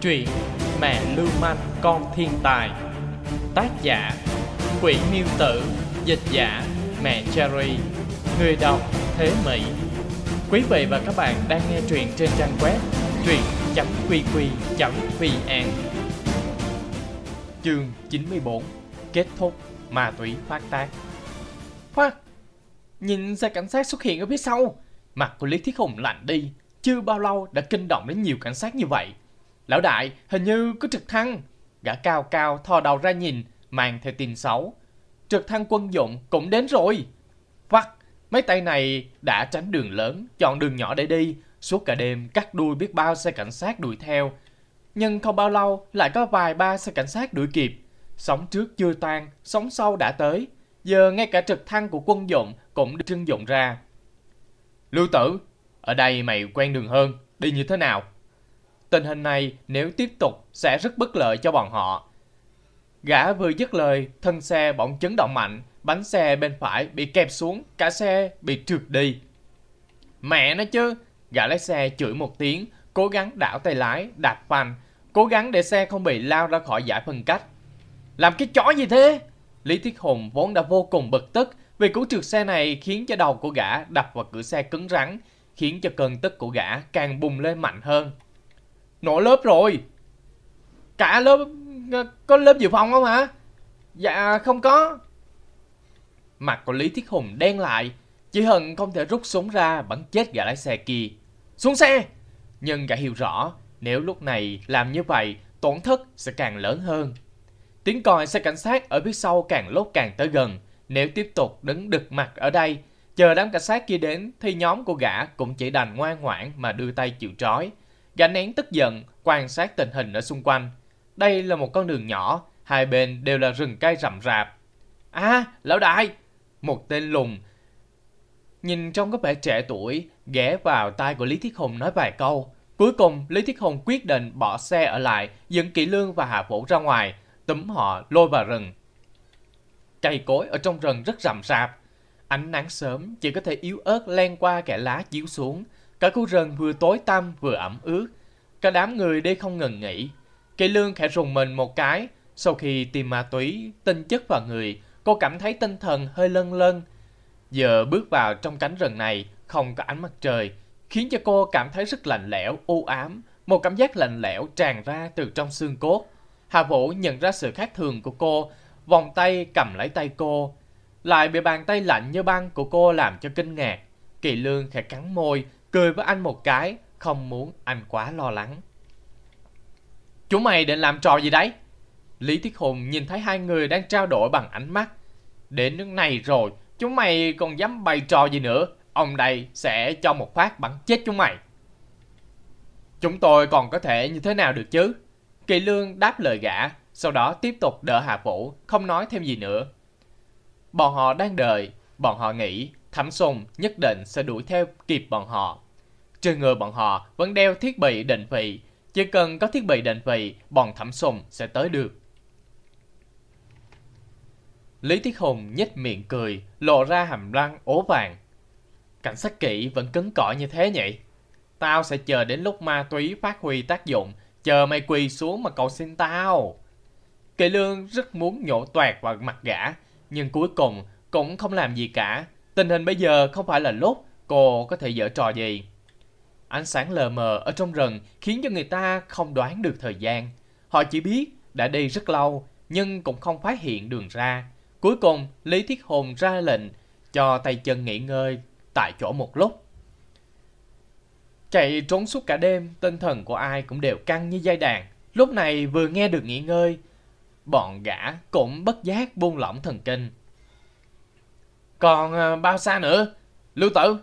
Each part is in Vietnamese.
Truyện Mẹ lưu manh, con thiên tài. Tác giả, Quỷ miêu tử. Dịch giả, Mẹ Cherry. Người đọc, Thế Mỹ. Quý vị và các bạn đang nghe truyện trên trang web truyện.qq.vn Chương 94 Kết thúc Ma túy phát tác. Khoa Nhìn xe cảnh sát xuất hiện ở phía sau. Mặt của Lý Thiết Hùng lạnh đi, Chưa bao lâu đã kinh động đến nhiều cảnh sát như vậy. Lão đại, hình như có trực thăng. Gã cao cao, thò đầu ra nhìn, Mang theo tin xấu. Trực thăng quân dụng cũng đến rồi. Vắt, mấy tay này đã tránh đường lớn, Chọn đường nhỏ để đi. Suốt cả đêm cắt đuôi biết bao xe cảnh sát đuổi theo. Nhưng không bao lâu, Lại có vài ba xe cảnh sát đuổi kịp. Sóng trước chưa tan, Sóng sau đã tới. Giờ ngay cả trực thăng của quân dụng Cũng được trưng dụng ra. Lưu tử, Ở đây mày quen đường hơn, Đi như thế nào? Tình hình này nếu tiếp tục sẽ rất bất lợi cho bọn họ. Gã vừa dứt lời, thân xe bỗng chấn động mạnh, bánh xe bên phải bị kẹp xuống, cả xe bị trượt đi. Mẹ nó chứ, gã lái xe chửi một tiếng, cố gắng đảo tay lái, đạp phanh, cố gắng để xe không bị lao ra khỏi giải phân cách. Làm cái chó gì thế? Lý Thiết Hùng vốn đã vô cùng bực tức vì cú trượt xe này khiến cho đầu của gã đập vào cửa xe cứng rắn, khiến cho cơn tức của gã càng bùng lên mạnh hơn. Nổ lớp rồi. Cả lớp ờ, Có lớp dự phòng không hả? Dạ không có. Mặt của Lý Thiết Hùng đen lại. Chỉ hận không thể rút súng ra, bắn chết gã lái xe kia. Xuống xe! Nhưng gã hiểu rõ, Nếu lúc này làm như vậy, Tổn thất sẽ càng lớn hơn. Tiếng còi xe cảnh sát ở phía sau càng lúc càng tới gần. Nếu tiếp tục đứng đực mặt ở đây, Chờ đám cảnh sát kia đến, Thì nhóm của gã cũng chỉ đành ngoan ngoãn Mà đưa tay chịu trói. Gã nén tức giận, quan sát tình hình ở xung quanh. Đây là một con đường nhỏ, hai bên đều là rừng cây rậm rạp. À, lão đại! Một tên lùng. Nhìn trong có vẻ trẻ tuổi, ghé vào tai của Lý Thiết Hùng nói vài câu. Cuối cùng, Lý Thiết Hùng quyết định bỏ xe ở lại, dẫn Kỷ Lương và Hạ Vũ ra ngoài, túm họ lôi vào rừng. Cây cối ở trong rừng rất rậm rạp. Ánh nắng sớm chỉ có thể yếu ớt len qua kẻ lá chiếu xuống, Cả khu rừng vừa tối tăm vừa ẩm ướt. Cả đám người đi không ngừng nghỉ. Kỳ lương khẽ rùng mình một cái. Sau khi tìm ma túy, tinh chất vào người, cô cảm thấy tinh thần hơi lân lân. Giờ bước vào trong cánh rừng này, không có ánh mặt trời, khiến cho cô cảm thấy rất lạnh lẽo, u ám. Một cảm giác lạnh lẽo tràn ra từ trong xương cốt. Hà Vũ nhận ra sự khác thường của cô, vòng tay cầm lấy tay cô. Lại bị bàn tay lạnh như băng của cô làm cho kinh ngạc. Kỳ lương khẽ cắn môi, cười với anh một cái, không muốn anh quá lo lắng. Chúng mày định làm trò gì đấy? Lý Thiết Hùng nhìn thấy hai người đang trao đổi bằng ánh mắt. Đến nước này rồi, chúng mày còn dám bày trò gì nữa? Ông đây sẽ cho một phát bắn chết chúng mày. Chúng tôi còn có thể như thế nào được chứ? Kỳ Lương đáp lời gã, sau đó tiếp tục đỡ Hạ Vũ, không nói thêm gì nữa. Bọn họ đang đợi, bọn họ nghĩ Thẩm Sùng nhất định sẽ đuổi theo kịp bọn họ. Trên người bọn họ vẫn đeo thiết bị định vị, chỉ cần có thiết bị định vị, bọn Thẩm Sùng sẽ tới được. Lý Thiết Hùng nhếch miệng cười, lộ ra hàm răng ố vàng. Cảnh sát kỹ vẫn cứng cỏi như thế nhỉ? Tao sẽ chờ đến lúc ma túy phát huy tác dụng, chờ mày quỳ xuống mà cầu xin tao. Kỳ lương rất muốn nhổ toạt vào mặt gã, nhưng cuối cùng cũng không làm gì cả, Tình hình bây giờ không phải là lúc cô có thể dở trò gì. Ánh sáng lờ mờ ở trong rừng khiến cho người ta không đoán được thời gian. Họ chỉ biết đã đi rất lâu nhưng cũng không phát hiện đường ra. Cuối cùng Lý Thiết Hùng ra lệnh cho tay chân nghỉ ngơi tại chỗ một lúc. Chạy trốn suốt cả đêm, tinh thần của ai cũng đều căng như dây đàn. Lúc này vừa nghe được nghỉ ngơi, bọn gã cũng bất giác buông lỏng thần kinh. Còn à, bao xa nữa? Lưu tử?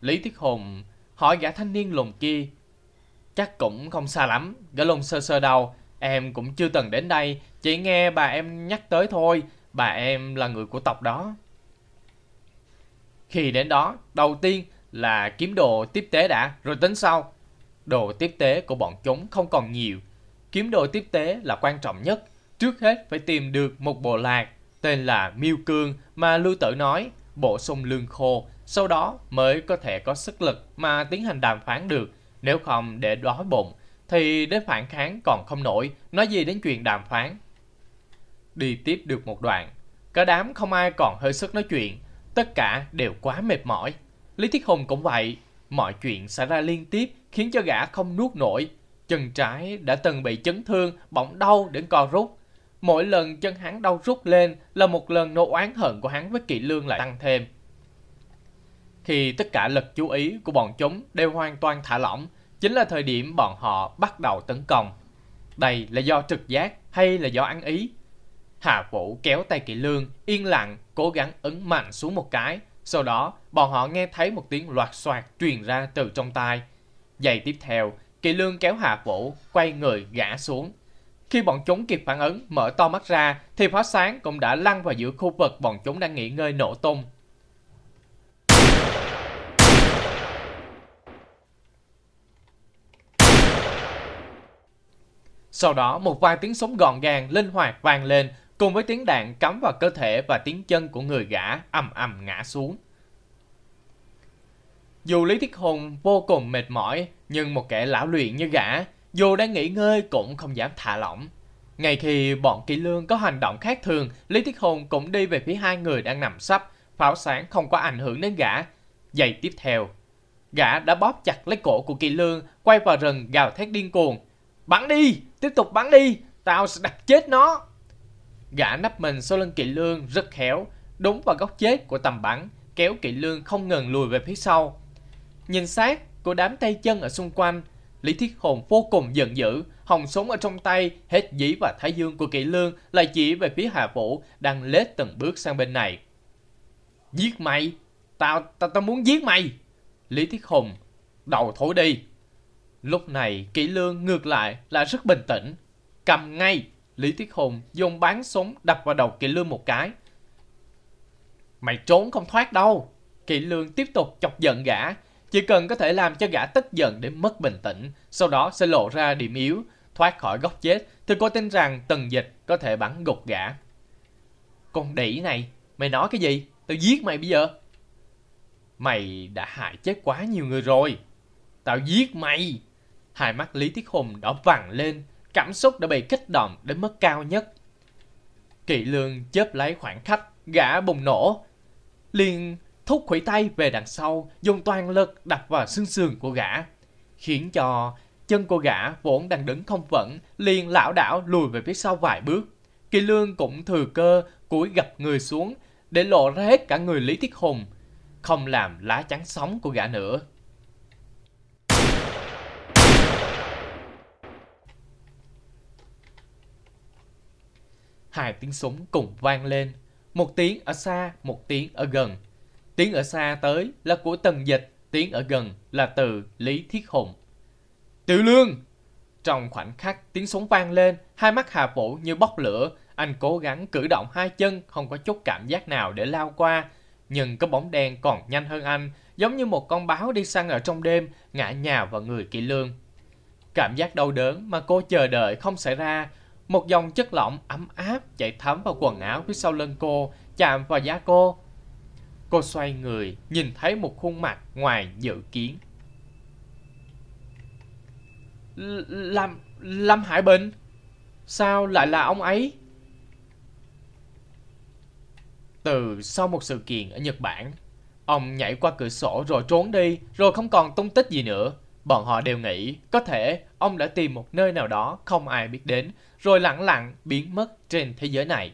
Lý Thiết Hùng hỏi gã thanh niên lùn kia. Chắc cũng không xa lắm, gã lùn sơ sơ đầu. Em cũng chưa từng đến đây, chỉ nghe bà em nhắc tới thôi. Bà em là người của tộc đó. Khi đến đó, đầu tiên là kiếm đồ tiếp tế đã, rồi tính sau. Đồ tiếp tế của bọn chúng không còn nhiều. Kiếm đồ tiếp tế là quan trọng nhất. Trước hết phải tìm được một bộ lạc tên là Miêu Cương mà Lưu Tử nói, bổ sung lương khô, sau đó mới có thể có sức lực mà tiến hành đàm phán được, nếu không để đói bụng, thì đến phản kháng còn không nổi, nói gì đến chuyện đàm phán. Đi tiếp được một đoạn, cả đám không ai còn hơi sức nói chuyện, tất cả đều quá mệt mỏi. Lý Thiết Hùng cũng vậy, mọi chuyện xảy ra liên tiếp khiến cho gã không nuốt nổi. Chân trái đã từng bị chấn thương, bỗng đau đến co rút. Mỗi lần chân hắn đau rút lên là một lần nỗi oán hận của hắn với kỵ lương lại tăng thêm. Khi tất cả lực chú ý của bọn chúng đều hoàn toàn thả lỏng, chính là thời điểm bọn họ bắt đầu tấn công. Đây là do trực giác hay là do ăn ý? Hà Vũ kéo tay Kỵ Lương, yên lặng, cố gắng ấn mạnh xuống một cái. Sau đó, bọn họ nghe thấy một tiếng loạt soạt truyền ra từ trong tai. Giây tiếp theo, Kỵ Lương kéo Hà Vũ, quay người gã xuống. Khi bọn chúng kịp phản ứng, mở to mắt ra, thì pháo sáng cũng đã lăn vào giữa khu vực bọn chúng đang nghỉ ngơi nổ tung. Sau đó một vài tiếng súng gọn gàng, linh hoạt vang lên, cùng với tiếng đạn cắm vào cơ thể và tiếng chân của người gã ầm ầm ngã xuống. Dù Lý Thiết Hùng vô cùng mệt mỏi, nhưng một kẻ lão luyện như gã, dù đang nghỉ ngơi cũng không dám thả lỏng. Ngay khi bọn kỵ lương có hành động khác thường, Lý Thiết Hùng cũng đi về phía hai người đang nằm sắp, pháo sáng không có ảnh hưởng đến gã. Giây tiếp theo, gã đã bóp chặt lấy cổ của kỳ lương, quay vào rừng gào thét điên cuồng. Bắn đi! Tiếp tục bắn đi! Tao sẽ đặt chết nó! Gã nắp mình sau lưng kỵ lương rất khéo, đúng vào góc chết của tầm bắn, kéo kỵ lương không ngừng lùi về phía sau. Nhìn sát của đám tay chân ở xung quanh, Lý Thiết Hồn vô cùng giận dữ, hồng súng ở trong tay, hết dĩ và thái dương của kỵ lương lại chỉ về phía Hà Vũ đang lết từng bước sang bên này. Giết mày! Tao, tao, tao muốn giết mày! Lý Thiết Hùng, đầu thổi đi! Lúc này kỹ lương ngược lại là rất bình tĩnh. Cầm ngay, Lý Thiết Hùng dùng bán súng đập vào đầu Kỵ lương một cái. Mày trốn không thoát đâu. Kỵ lương tiếp tục chọc giận gã. Chỉ cần có thể làm cho gã tức giận để mất bình tĩnh, sau đó sẽ lộ ra điểm yếu, thoát khỏi góc chết, thì cô tin rằng tần dịch có thể bắn gục gã. Con đỉ này, mày nói cái gì? Tao giết mày bây giờ. Mày đã hại chết quá nhiều người rồi. Tao giết mày. Hai mắt Lý tiết Hùng đỏ vằn lên, cảm xúc đã bị kích động đến mức cao nhất. Kỵ lương chớp lấy khoảng khách, gã bùng nổ. liền thúc khuỷu tay về đằng sau, dùng toàn lực đập vào xương sườn của gã. Khiến cho chân của gã vốn đang đứng không vững, liền lảo đảo lùi về phía sau vài bước. Kỳ lương cũng thừa cơ cúi gập người xuống để lộ ra hết cả người Lý Thiết Hùng, không làm lá chắn sóng của gã nữa. hai tiếng súng cùng vang lên. Một tiếng ở xa, một tiếng ở gần. Tiếng ở xa tới là của Tần Dịch, tiếng ở gần là từ Lý Thiết Hùng. Tiểu Lương! Trong khoảnh khắc tiếng súng vang lên, hai mắt Hà Vũ như bốc lửa. Anh cố gắng cử động hai chân, không có chút cảm giác nào để lao qua. Nhưng có bóng đen còn nhanh hơn anh, giống như một con báo đi săn ở trong đêm, ngã nhào vào người Kỵ Lương. Cảm giác đau đớn mà cô chờ đợi không xảy ra, một dòng chất lỏng ấm áp chạy thấm vào quần áo phía sau lưng cô, chạm vào da cô. Cô xoay người, nhìn thấy một khuôn mặt ngoài dự kiến. Lâm, Lâm Hải Bình? Sao lại là ông ấy? Từ sau một sự kiện ở Nhật Bản, ông nhảy qua cửa sổ rồi trốn đi, rồi không còn tung tích gì nữa. Bọn họ đều nghĩ có thể ông đã tìm một nơi nào đó không ai biết đến, rồi lặng lặng biến mất trên thế giới này.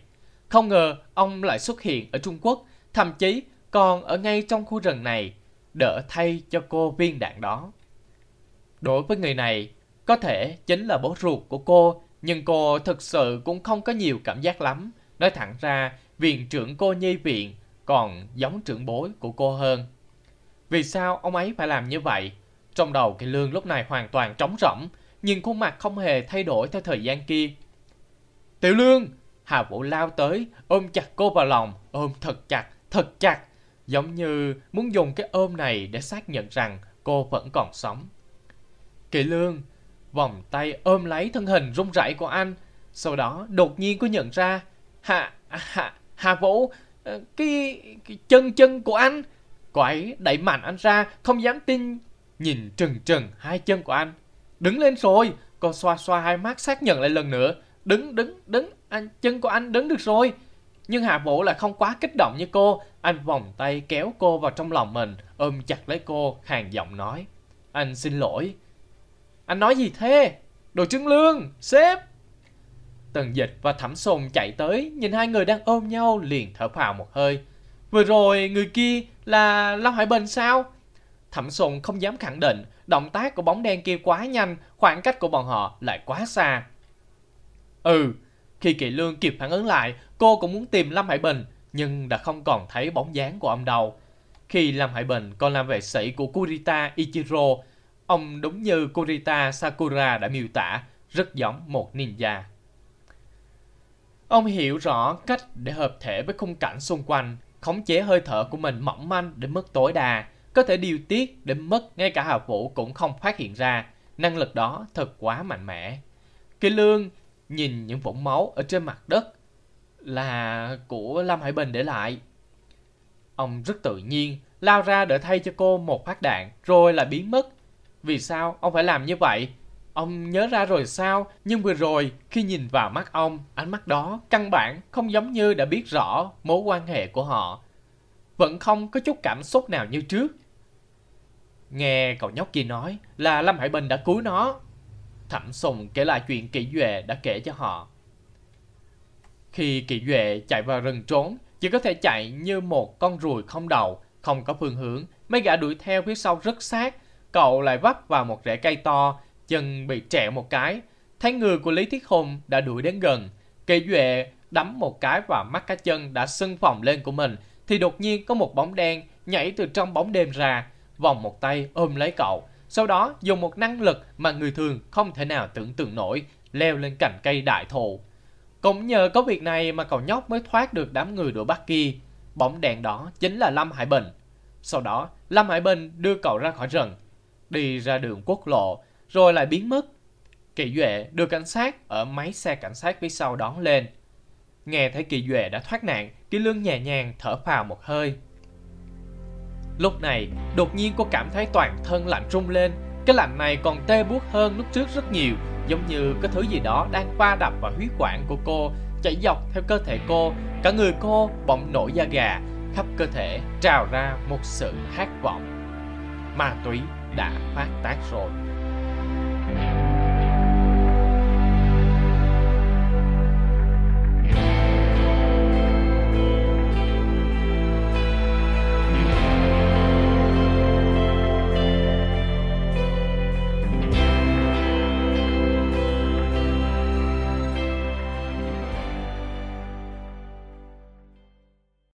Không ngờ ông lại xuất hiện ở Trung Quốc, thậm chí còn ở ngay trong khu rừng này, đỡ thay cho cô viên đạn đó. Đối với người này, có thể chính là bố ruột của cô, nhưng cô thực sự cũng không có nhiều cảm giác lắm. Nói thẳng ra, viện trưởng cô nhi viện còn giống trưởng bối của cô hơn. Vì sao ông ấy phải làm như vậy? Trong đầu cái lương lúc này hoàn toàn trống rỗng, nhưng khuôn mặt không hề thay đổi theo thời gian kia. Tiểu lương! Hà Vũ lao tới, ôm chặt cô vào lòng, ôm thật chặt, thật chặt, giống như muốn dùng cái ôm này để xác nhận rằng cô vẫn còn sống. Kỳ lương, vòng tay ôm lấy thân hình run rẩy của anh, sau đó đột nhiên cô nhận ra, hạ hạ hạ Vũ, ờ, cái, cái chân chân của anh. Cô ấy đẩy mạnh anh ra, không dám tin, nhìn trừng trừng hai chân của anh. Đứng lên rồi, Cô xoa xoa hai mắt xác nhận lại lần nữa. Đứng, đứng, đứng, anh chân của anh đứng được rồi. Nhưng Hạ Vũ lại không quá kích động như cô. Anh vòng tay kéo cô vào trong lòng mình, ôm chặt lấy cô, hàng giọng nói. Anh xin lỗi. Anh nói gì thế? Đồ trứng lương, sếp. Tần dịch và thẩm sùng chạy tới, nhìn hai người đang ôm nhau liền thở phào một hơi. Vừa rồi người kia là Long Hải Bình sao? Thẩm sùng không dám khẳng định, động tác của bóng đen kia quá nhanh, khoảng cách của bọn họ lại quá xa. Ừ, khi Kỳ Lương kịp phản ứng lại, cô cũng muốn tìm Lâm Hải Bình, nhưng đã không còn thấy bóng dáng của ông đâu. Khi Lâm Hải Bình còn làm vệ sĩ của Kurita Ichiro, ông đúng như Kurita Sakura đã miêu tả, rất giống một ninja. Ông hiểu rõ cách để hợp thể với khung cảnh xung quanh, khống chế hơi thở của mình mỏng manh đến mức tối đa, có thể điều tiết đến mức ngay cả Hà Vũ cũng không phát hiện ra. Năng lực đó thật quá mạnh mẽ. Kỳ Lương nhìn những vũng máu ở trên mặt đất là của Lâm Hải Bình để lại. Ông rất tự nhiên lao ra để thay cho cô một phát đạn rồi lại biến mất. Vì sao ông phải làm như vậy? Ông nhớ ra rồi sao? Nhưng vừa rồi khi nhìn vào mắt ông, ánh mắt đó căn bản không giống như đã biết rõ mối quan hệ của họ. Vẫn không có chút cảm xúc nào như trước. Nghe cậu nhóc kia nói là Lâm Hải Bình đã cứu nó. Thẩm Sùng kể lại chuyện kỹ Duệ đã kể cho họ. Khi kỳ Duệ chạy vào rừng trốn, chỉ có thể chạy như một con ruồi không đầu, không có phương hướng. Mấy gã đuổi theo phía sau rất sát. Cậu lại vấp vào một rễ cây to, chân bị trẹo một cái. Thấy người của Lý Thiết Hùng đã đuổi đến gần. kỳ Duệ đấm một cái vào mắt cá chân đã sưng phồng lên của mình, thì đột nhiên có một bóng đen nhảy từ trong bóng đêm ra, vòng một tay ôm lấy cậu. Sau đó dùng một năng lực mà người thường không thể nào tưởng tượng nổi, leo lên cành cây đại thụ. Cũng nhờ có việc này mà cậu nhóc mới thoát được đám người đuổi bắt kia. Bóng đèn đó chính là Lâm Hải Bình. Sau đó, Lâm Hải Bình đưa cậu ra khỏi rừng, đi ra đường quốc lộ, rồi lại biến mất. Kỳ Duệ đưa cảnh sát ở máy xe cảnh sát phía sau đón lên. Nghe thấy Kỳ Duệ đã thoát nạn, Kỳ Lương nhẹ nhàng thở phào một hơi. Lúc này, đột nhiên cô cảm thấy toàn thân lạnh rung lên. Cái lạnh này còn tê buốt hơn lúc trước rất nhiều, giống như có thứ gì đó đang va đập vào huyết quản của cô, chảy dọc theo cơ thể cô. Cả người cô bỗng nổi da gà, khắp cơ thể trào ra một sự khát vọng. Ma túy đã phát tác rồi.